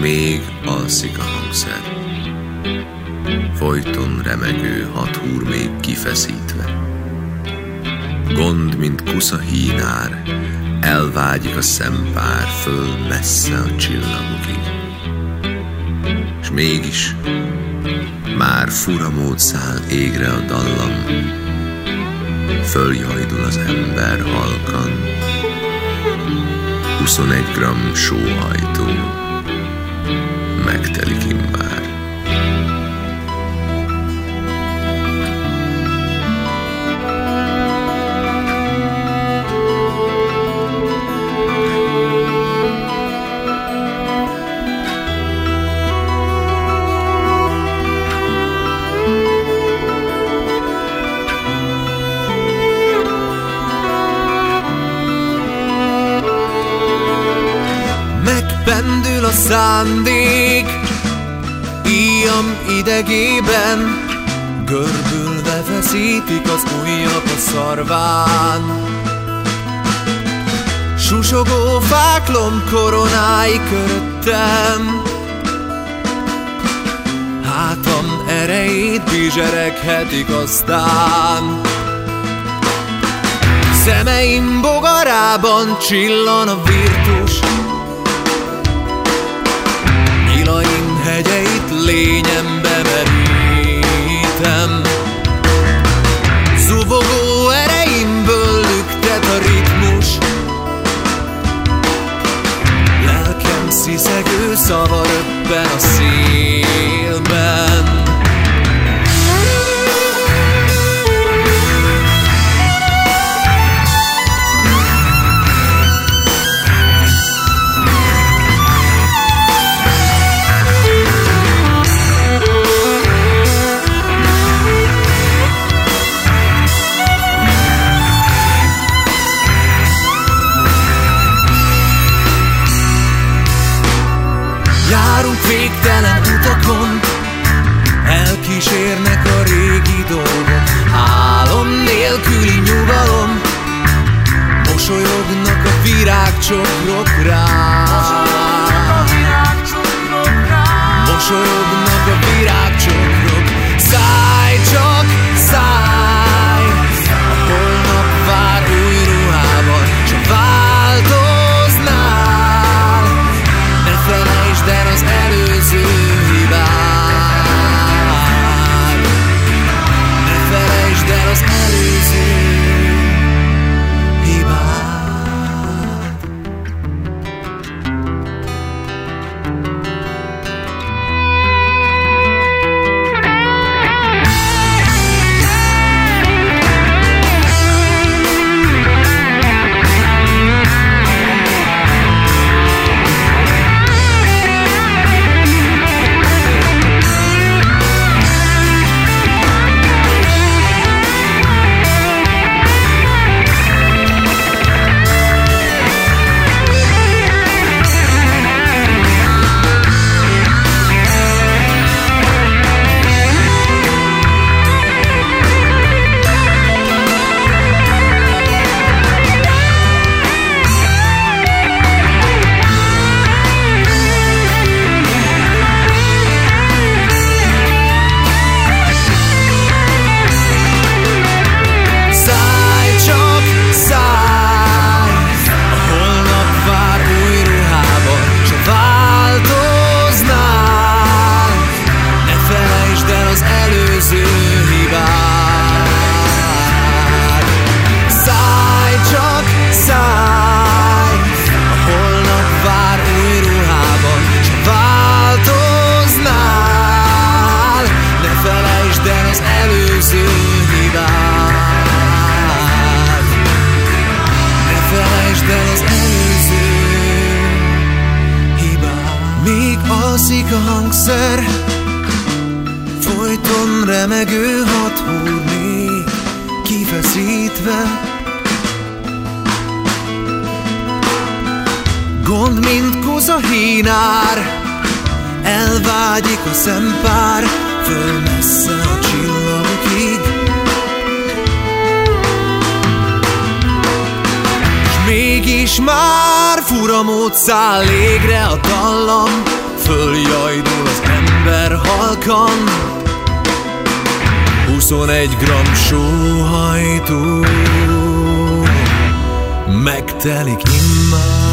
még alszik a hangszer. Folyton remegő hat húr még kifeszítve. Gond, mint kusza hínár, elvágyik a szempár föl messze a csillagokig. És mégis már fura mód száll égre a dallam, följajdul az ember halkan, 21 gram sóhajtó megtelik immár. Szándék. Íjam idegében Görbülve feszítik az ujjak a szarván. Susogó fáklom koronái köröttem. Hátam erejét bizsereghetik aztán Szemeim bogarában csillan a virtus hegyeit lényembe merítem. Zubogó ereimből lüktet a ritmus. Lelkem sziszegő szava röppen a Járunk végtelen utakon. Elkísérnek a régi dolgok. Álom nélküli nyugalom. Mosolyognak a virágcsokrok rám Mosolyognak a Alszik a hangszer. Folyton remegő hat még kifeszítve. Gond, mint koza hínár Elvágyik a szempár Föl messze a csillagokig. S mégis már fura mód száll égre a dallam Följajdul az ember halkan. 21 gram sóhajtó. Megtelik immár.